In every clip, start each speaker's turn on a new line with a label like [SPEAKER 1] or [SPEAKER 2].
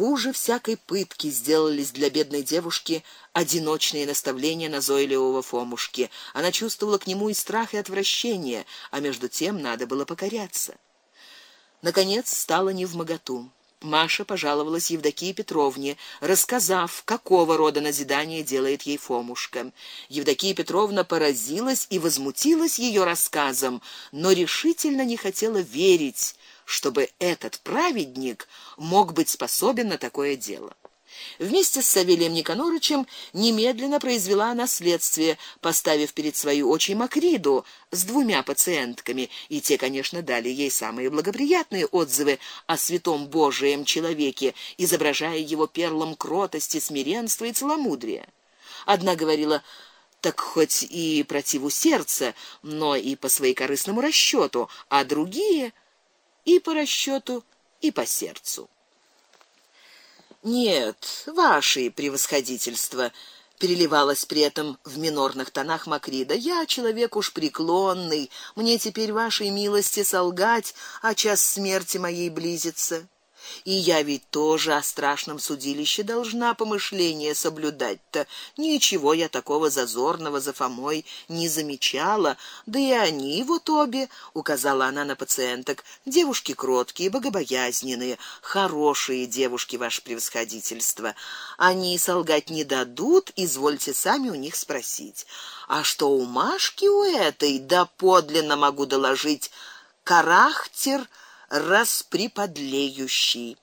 [SPEAKER 1] Хуже всякой пытки сделались для бедной девушки одиночные наставления назойливого Фомушки. Она чувствовала к нему и страх, и отвращение, а между тем надо было покоряться. Наконец стало не в моготу. Маша пожаловалась Евдокии Петровне, рассказав, какого рода назидание делает ей Фомушка. Евдокия Петровна поразилась и возмутилась ее рассказом, но решительно не хотела верить, чтобы этот праведник мог быть способен на такое дело. Вместе с Савелием Никанорычем немедленно произвела наследствие, поставив перед своей очи Макриду с двумя пациентками, и те, конечно, дали ей самые благоприятные отзывы о святом Божием человеке, изображая его перлом кротости, смиренства и целомудрия. Одна говорила: так хоть и противу сердца, но и по своей корыстному расчету, а другие и по расчету, и по сердцу. Нет, ваше превосходительство, переливалась при этом в минорных тонах Макрида. Я человек уж преклонный, мне теперь вашей милости солгать, а час смерти моей близится. И я ведь тоже о страшном судилище должна помышление соблюдать-то. Ничего я такого зазорного за Фомой не замечала, да и они вот обе, указала она на пациенток, девушки кроткие, богобоязненные, хорошие девушки, ваше превосходительство. Они солгать не дадут, извольте сами у них спросить. А что у Машки у этой, да подлинно могу доложить, характер расприподлеющий.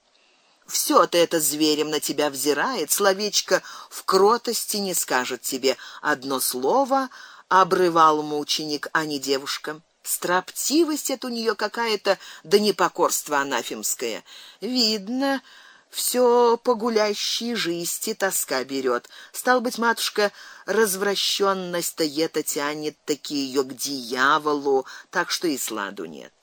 [SPEAKER 1] Всё то это зверем на тебя взирает, словечко в кротости не скажет тебе, одно слово обрывал мученик, а не девушка. Строптивость это у неё какая-то, да непокорство анафемское. Видно, все погулящей жизни тоска берет. Стал быть, матушка, развращенность-то ета тянет такие её к дьяволу, так что и сладу нет.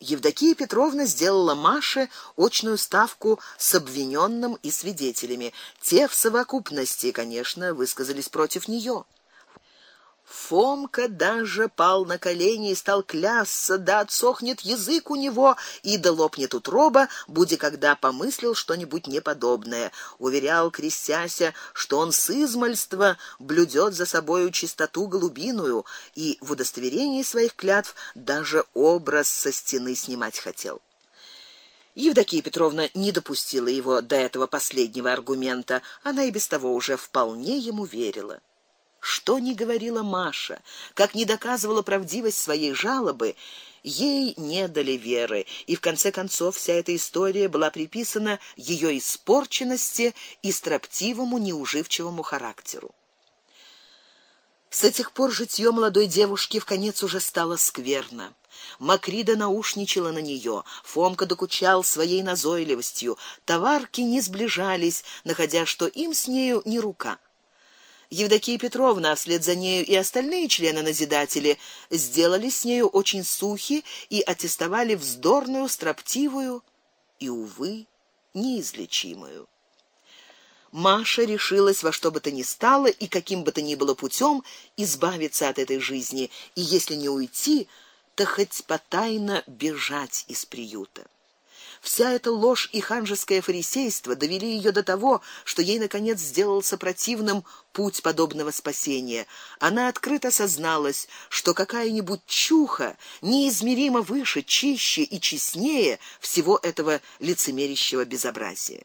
[SPEAKER 1] Евдокия Петровна сделала Маше очную ставку с обвиненным и свидетелями. Те в совокупности, конечно, высказались против нее. Фомка даже пал на колени и стал клясться, да отсохнет язык у него и да лопнет утроба, буде когда помыслил что-нибудь неподобное. Уверял, крестяся, что он с измальства блюдет за собою чистоту голубиную и в удостоверении своих клятв даже образ со стены снимать хотел. Евдокия Петровна не допустила его до этого последнего аргумента. Она и без того уже вполне ему верила. Что ни говорила Маша, как ни доказывала правдивость своей жалобы, ей не дали веры, и в конце концов вся эта история была приписана ее испорченности и строптивому неуживчивому характеру. С этих пор житьё молодой девушки в конец уже стало скверно. Макрида наушничала на нее, Фомка докучал своей назойливостью, товарки не сближались, находя, что им с нею не рука. Евдокия Петровна, а вслед за нею и остальные члены назидатели сделали с нею очень сухи и аттестовали вздорную, строптивую и увы, неизлечимую. Маша решилась во что бы то ни стало и каким бы то ни было путем избавиться от этой жизни, и если не уйти, то хоть потайно бежать из приюта. Вся эта ложь и ханжеское фарисейство довели ее до того, что ей наконец сделался противным путь подобного спасения. Она открыто созналась, что какая-нибудь чуха неизмеримо выше, чище и честнее всего этого лицемерящего безобразия.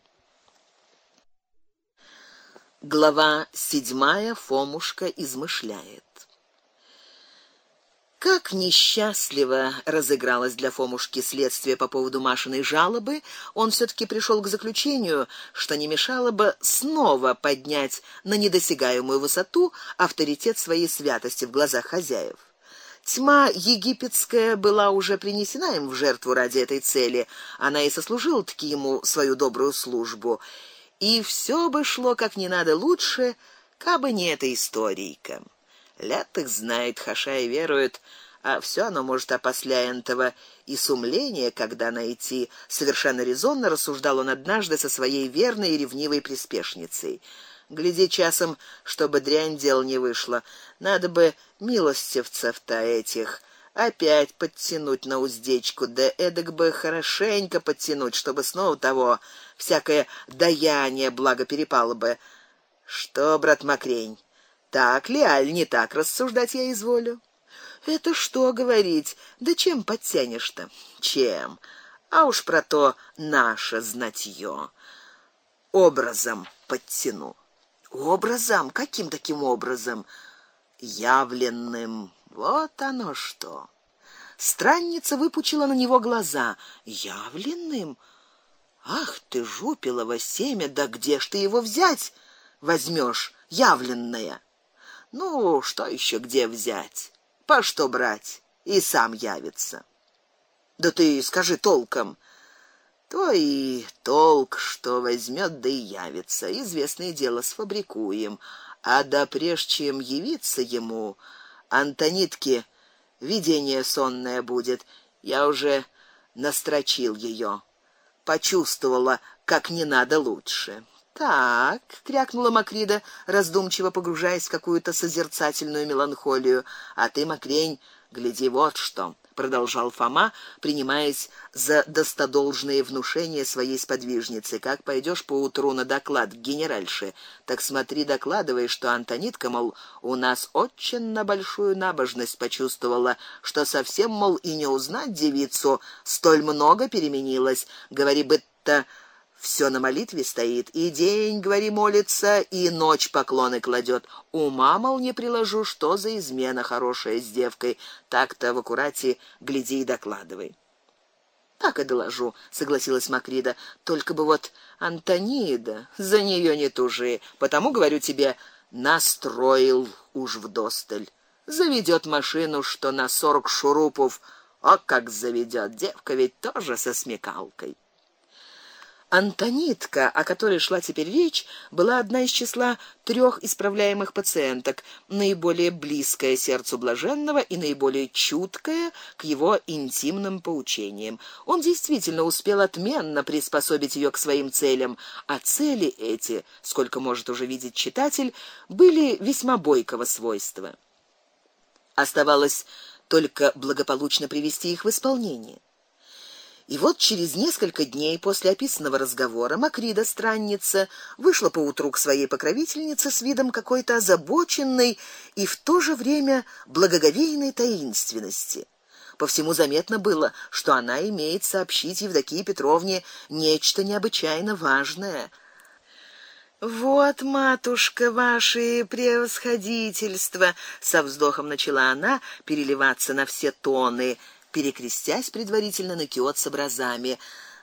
[SPEAKER 1] Глава седьмая. Фомушка измышляет. Как несчастливо разыгралось для Фомушки следствие по поводу Машиной жалобы, он все таки пришел к заключению, что не мешало бы снова поднять на недосягаемую высоту авторитет своей святости в глазах хозяев. Тьма египетская была уже принесена им в жертву ради этой цели. Она и сослужила таки ему свою добрую службу. И все бы шло как не надо лучше, кабы не эта историйка. Лет их знает, хаша и верует, а все оно может опосля этого и сумление, когда найти. Совершенно резонно рассуждал он однажды со своей верной и ревнивой приспешницей. Гляди часом, чтобы дрянь дел не вышло. Надо бы милостивцев-то этих опять подтянуть на уздечку, да эдак бы хорошенько подтянуть, чтобы снова того всякое даяние благо перепало бы. Что, брат Макрень, так ли, аль не так рассуждать я изволю? Это что говорить? Да чем подтянешь-то? Чем? А уж про то наше знатье. Образом подтяну. Образом, каким таким образом? Явленным. Вот оно что. Странница выпучила на него глаза. Явленным? Ах ты жупилово семя, да где ж ты его взять? Возьмешь явленное. Ну, что еще где взять? По что брать? И сам явится. Да ты скажи толком. То и толк, что возьмет да и явится. Известное дело, сфабрикуем. А да прежде чем явиться ему, Антонитке видение сонное будет. Я уже настрочил ее, Почувствовала, как не надо лучше. Так, крякнула Макрида, раздумчиво погружаясь в какую-то созерцательную меланхолию. А ты, Макрень, гляди вот что, продолжал Фома, принимаясь за достодолжные внушения своей сподвижницы. Как пойдешь по утру на доклад к генеральше, так смотри, докладывай, что Антонитка, мол, у нас очень на большую набожность почувствовала, что совсем мол и не узнать девицу, столь много переменилось. Говори бы то все на молитве стоит, и день, говори, молится, и ночь поклоны кладет. Ума мол не приложу, что за измена хорошая с девкой. Так-то в аккурате гляди и докладывай. Так и доложу, согласилась Макрида. Только бы вот Антонида, за нее не тужи, потому говорю тебе, настроил уж в досталь. Заведет машину, что на сорок шурупов, а как заведет девка ведь тоже со смекалкой. Антонитка, о которой шла теперь речь, была одна из числа трех исправляемых пациенток, наиболее близкая сердцу блаженного и наиболее чуткая к его интимным поучениям. Он действительно успел отменно приспособить ее к своим целям, а цели эти, сколько может уже видеть читатель, были весьма бойкого свойства. Оставалось только благополучно привести их в исполнение. И вот через несколько дней после описанного разговора Макрида странница вышла по утру к своей покровительнице с видом какой-то озабоченной и в то же время благоговейной таинственности. По всему заметно было, что она имеет сообщить Евдокии Петровне нечто необычайно важное. Вот, матушка, ваше превосходительство, со вздохом начала она переливаться на все тоны перекрестясь предварительно на киот с образами.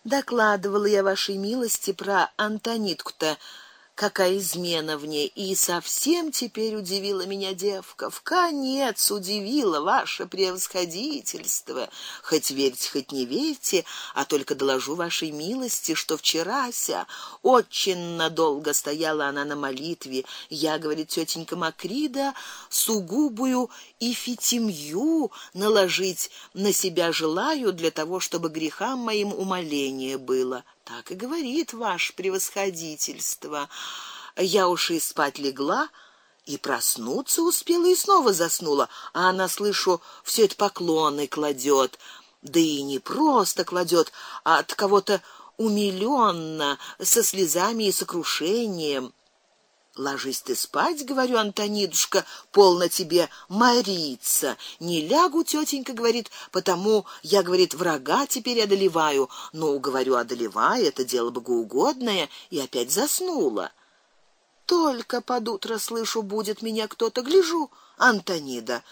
[SPEAKER 1] Докладывала я вашей милости про Антонитку-то какая измена в ней, и совсем теперь удивила меня девка, в конец удивила ваше превосходительство. Хоть верьте, хоть не верьте, а только доложу вашей милости, что вчерася очень надолго стояла она на молитве. Я, говорит тетенька Макрида, сугубую и фитимью наложить на себя желаю для того, чтобы грехам моим умоление было. Так и говорит ваш превосходительство. Я уж и спать легла, и проснуться успела и снова заснула, а она слышу, все это поклоны кладет, да и не просто кладет, а от кого-то умилённо, со слезами и сокрушением. Ложись ты спать, говорю, Антонидушка, полно тебе мориться. Не лягу, тетенька говорит, потому я, говорит, врага теперь одолеваю. Ну, говорю, одолевай, это дело богоугодное, и опять заснула. Только под утро слышу, будет меня кто-то, гляжу, Антонида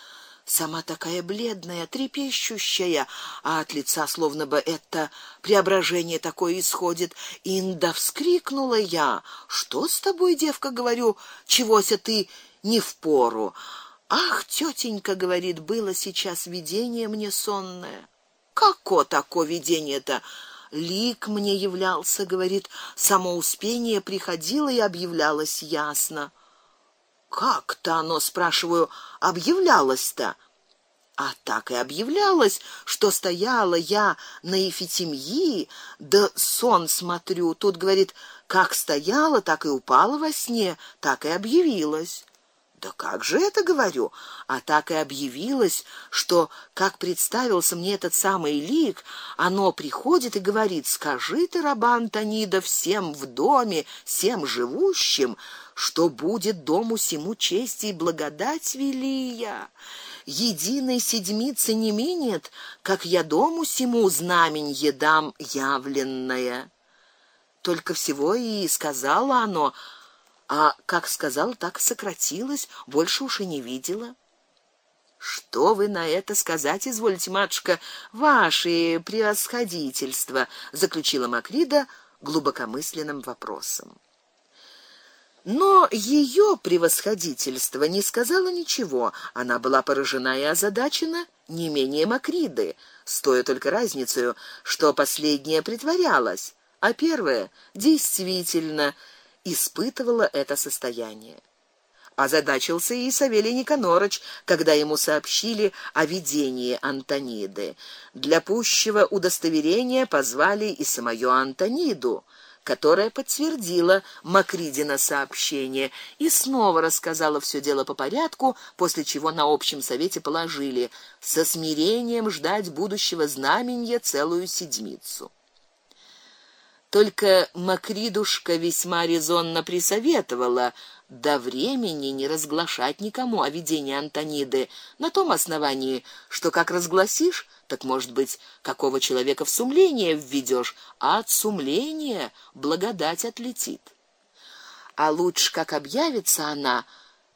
[SPEAKER 1] сама такая бледная, трепещущая, а от лица словно бы это преображение такое исходит. Инда вскрикнула я: "Что с тобой, девка, говорю? Чегося ты не в пору?" Ах, тетенька говорит, было сейчас видение мне сонное. Како такое видение-то? Лик мне являлся, говорит, само успение приходило и объявлялось ясно. Как-то оно, спрашиваю, объявлялось-то? А так и объявлялось, что стояла я на Ефитимии, да сон смотрю, тут говорит, как стояла, так и упала во сне, так и объявилась. Да как же это говорю? А так и объявилось, что как представился мне этот самый лик, оно приходит и говорит: "Скажи ты, раба Антонида, всем в доме, всем живущим, что будет дому сему чести и благодать велия. Единой седмицы не минет, как я дому сему знамень едам явленное". Только всего и сказала оно, а как сказал, так сократилось, больше уж и не видела. Что вы на это сказать изволите, матушка, ваше превосходительство, заключила Макрида глубокомысленным вопросом. Но ее превосходительство не сказала ничего. Она была поражена и озадачена не менее Макриды, стоя только разницей, что последняя притворялась, а первая действительно испытывала это состояние. Озадачился и Савелий Никонорович, когда ему сообщили о видении Антониды. Для пущего удостоверения позвали и самую Антониду, которая подтвердила Макридина сообщение и снова рассказала все дело по порядку, после чего на общем совете положили со смирением ждать будущего знамения целую седмицу. Только Макридушка весьма резонно присоветовала до времени не разглашать никому о видении Антониды на том основании, что как разгласишь, так может быть, какого человека в сумление введешь, а от сумления благодать отлетит. А лучше как объявится она,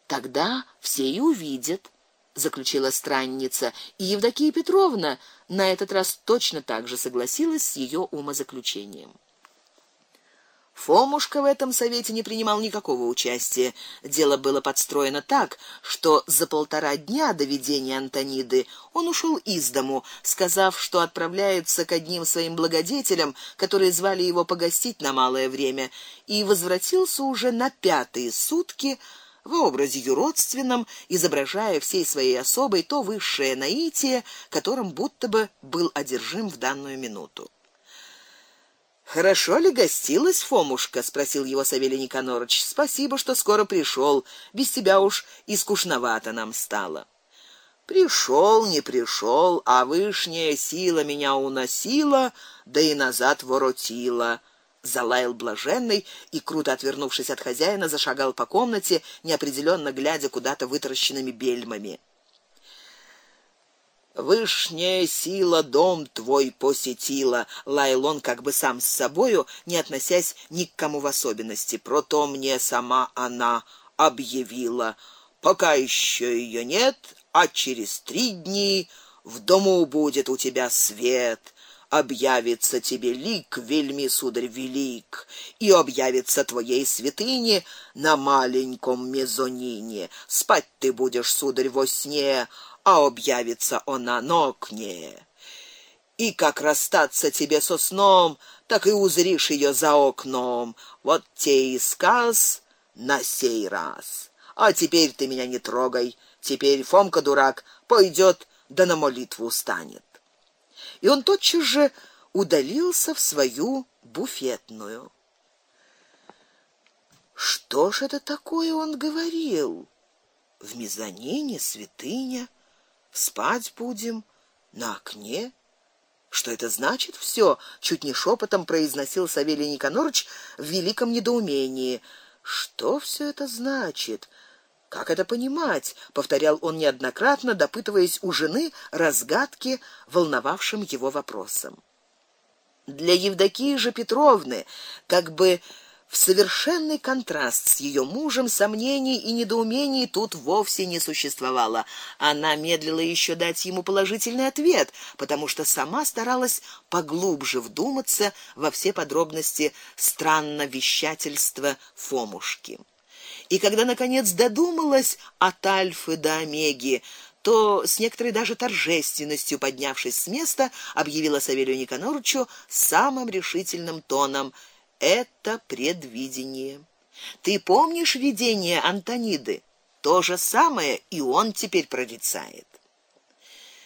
[SPEAKER 1] тогда все и увидят, заключила странница, и Евдокия Петровна на этот раз точно так же согласилась с ее умозаключением. Фомушка в этом совете не принимал никакого участия. Дело было подстроено так, что за полтора дня до видения Антониды он ушел из дому, сказав, что отправляется к одним своим благодетелям, которые звали его погостить на малое время, и возвратился уже на пятые сутки в образе юродственном, изображая всей своей особой то высшее наитие, которым будто бы был одержим в данную минуту. Хорошо ли гостилась Фомушка, спросил его Савелий Никонорович. Спасибо, что скоро пришел. Без тебя уж и скучновато нам стало. Пришел, не пришел, а вышняя сила меня уносила, да и назад воротила. Залаял блаженный и круто отвернувшись от хозяина, зашагал по комнате, неопределенно глядя куда-то вытаращенными бельмами. Вышняя сила дом твой посетила, лаял он как бы сам с собою, не относясь ни к кому в особенности. Про то мне сама она объявила. Пока еще ее нет, а через три дни в дому будет у тебя свет. Объявится тебе лик вельми сударь велик, и объявится твоей святыне на маленьком мезонине. Спать ты будешь, сударь, во сне, а объявится она на окне. И как расстаться тебе со сном, так и узришь ее за окном. Вот те и сказ на сей раз. А теперь ты меня не трогай. Теперь Фомка дурак пойдет да на молитву станет. И он тотчас же удалился в свою буфетную. Что ж это такое он говорил? В мезонине святыня спать будем на окне. Что это значит все? чуть не шепотом произносил Савелий Никонорович в великом недоумении. Что все это значит? Как это понимать? повторял он неоднократно, допытываясь у жены разгадки волновавшим его вопросом. Для Евдокии же Петровны, как бы в совершенный контраст с ее мужем сомнений и недоумений тут вовсе не существовало. Она медлила еще дать ему положительный ответ, потому что сама старалась поглубже вдуматься во все подробности странно вещательства Фомушки. И когда наконец додумалась от альфы до омеги, то с некоторой даже торжественностью, поднявшись с места, объявила Савелию Никоноровичу самым решительным тоном: это предвидение. Ты помнишь видение Антониды? То же самое и он теперь прорицает.